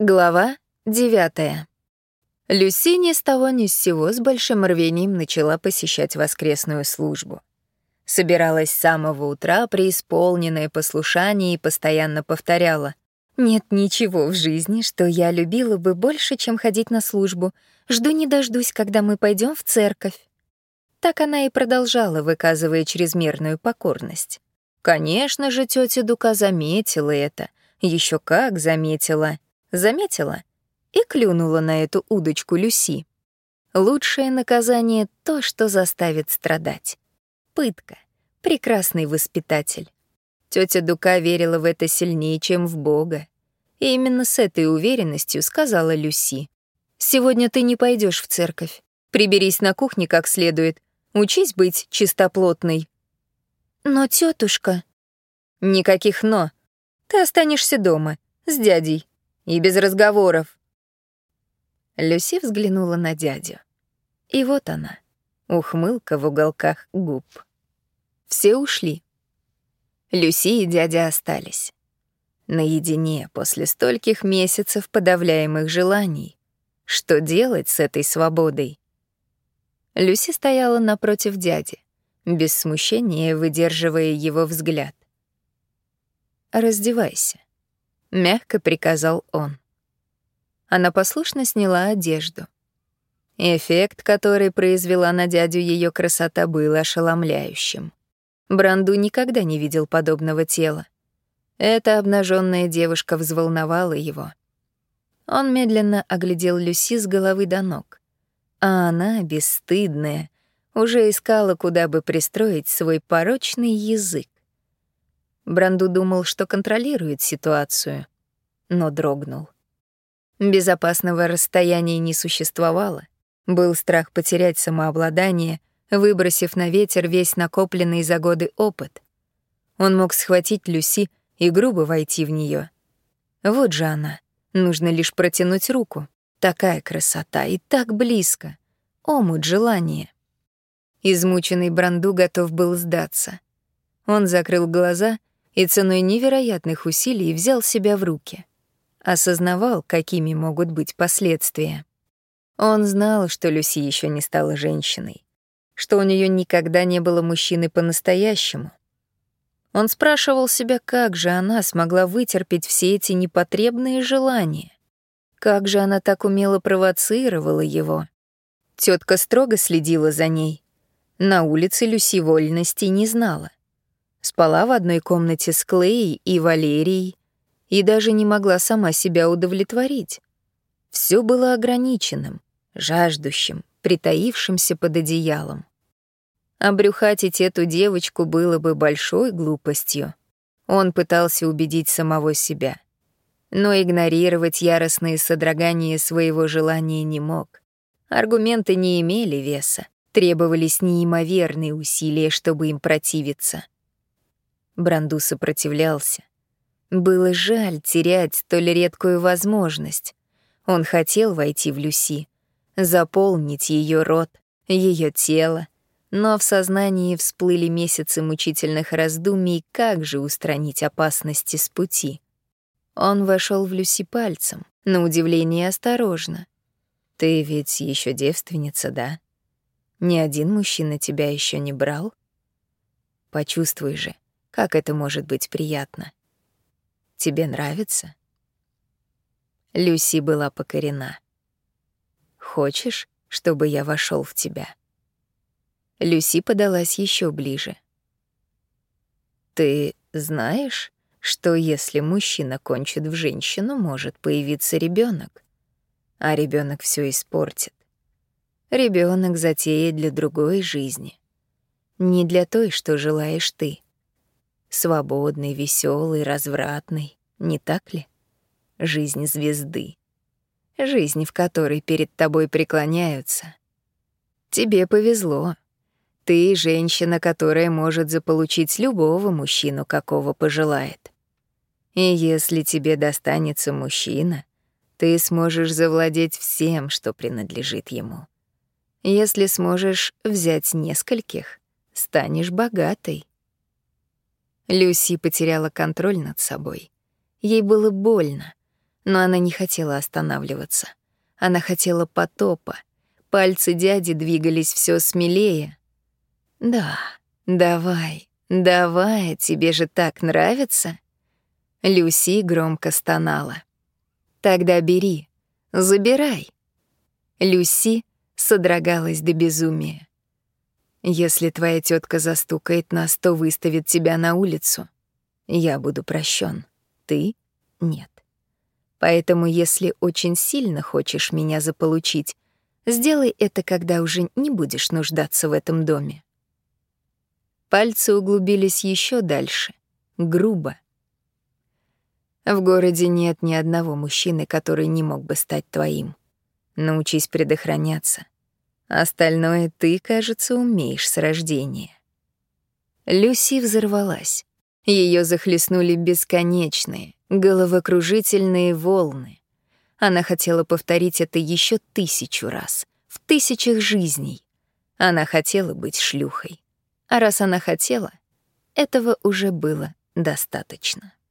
Глава девятая. Люси ни с того ни с сего с большим рвением начала посещать воскресную службу. Собиралась с самого утра, преисполненное послушание, и постоянно повторяла. «Нет ничего в жизни, что я любила бы больше, чем ходить на службу. Жду не дождусь, когда мы пойдем в церковь». Так она и продолжала, выказывая чрезмерную покорность. Конечно же, тетя Дука заметила это. Еще как заметила заметила и клюнула на эту удочку Люси. Лучшее наказание — то, что заставит страдать. Пытка. Прекрасный воспитатель. Тетя Дука верила в это сильнее, чем в Бога. И именно с этой уверенностью сказала Люси. «Сегодня ты не пойдешь в церковь. Приберись на кухне как следует. Учись быть чистоплотной». «Но тетушка...» «Никаких «но». Ты останешься дома, с дядей. И без разговоров. Люси взглянула на дядю. И вот она, ухмылка в уголках губ. Все ушли. Люси и дядя остались. Наедине после стольких месяцев подавляемых желаний. Что делать с этой свободой? Люси стояла напротив дяди, без смущения выдерживая его взгляд. «Раздевайся», — мягко приказал он. Она послушно сняла одежду. Эффект, который произвела на дядю ее красота, был ошеломляющим. Бранду никогда не видел подобного тела. Эта обнаженная девушка взволновала его. Он медленно оглядел Люси с головы до ног. А она, бесстыдная, уже искала, куда бы пристроить свой порочный язык. Бранду думал, что контролирует ситуацию, но дрогнул. Безопасного расстояния не существовало. Был страх потерять самообладание, выбросив на ветер весь накопленный за годы опыт. Он мог схватить Люси и грубо войти в нее. Вот же она. Нужно лишь протянуть руку. Такая красота и так близко. Омут желания. Измученный Бранду готов был сдаться. Он закрыл глаза и ценой невероятных усилий взял себя в руки. Осознавал, какими могут быть последствия. Он знал, что Люси еще не стала женщиной, что у нее никогда не было мужчины по-настоящему. Он спрашивал себя, как же она смогла вытерпеть все эти непотребные желания. Как же она так умело провоцировала его. Тетка строго следила за ней. На улице Люси вольности не знала спала в одной комнате с Клеей и Валерией и даже не могла сама себя удовлетворить. Все было ограниченным, жаждущим, притаившимся под одеялом. Обрюхатить эту девочку было бы большой глупостью. Он пытался убедить самого себя. Но игнорировать яростные содрогания своего желания не мог. Аргументы не имели веса, требовались неимоверные усилия, чтобы им противиться. Бранду сопротивлялся. Было жаль терять столь редкую возможность. Он хотел войти в Люси, заполнить ее рот, ее тело, но в сознании всплыли месяцы мучительных раздумий, как же устранить опасности с пути. Он вошел в Люси пальцем, на удивление осторожно. «Ты ведь еще девственница, да? Ни один мужчина тебя еще не брал? Почувствуй же, как это может быть приятно? Тебе нравится? Люси была покорена. Хочешь, чтобы я вошел в тебя? Люси подалась еще ближе. Ты знаешь, что если мужчина кончит в женщину, может появиться ребенок, а ребенок все испортит. Ребенок затеет для другой жизни, не для той, что желаешь ты. Свободный, веселый, развратный, не так ли? Жизнь звезды. Жизнь, в которой перед тобой преклоняются. Тебе повезло. Ты женщина, которая может заполучить любого мужчину, какого пожелает. И если тебе достанется мужчина, ты сможешь завладеть всем, что принадлежит ему. Если сможешь взять нескольких, станешь богатой. Люси потеряла контроль над собой. Ей было больно, Но она не хотела останавливаться. Она хотела потопа. Пальцы дяди двигались все смелее. «Да, давай, давай, тебе же так нравится?» Люси громко стонала. «Тогда бери, забирай». Люси содрогалась до безумия. «Если твоя тетка застукает нас, то выставит тебя на улицу. Я буду прощен, ты — нет. Поэтому, если очень сильно хочешь меня заполучить, сделай это, когда уже не будешь нуждаться в этом доме». Пальцы углубились еще дальше, грубо, в городе нет ни одного мужчины, который не мог бы стать твоим. Научись предохраняться. Остальное ты, кажется, умеешь с рождения. Люси взорвалась. Ее захлестнули бесконечные, головокружительные волны. Она хотела повторить это еще тысячу раз, в тысячах жизней. Она хотела быть шлюхой. А раз она хотела, этого уже было достаточно.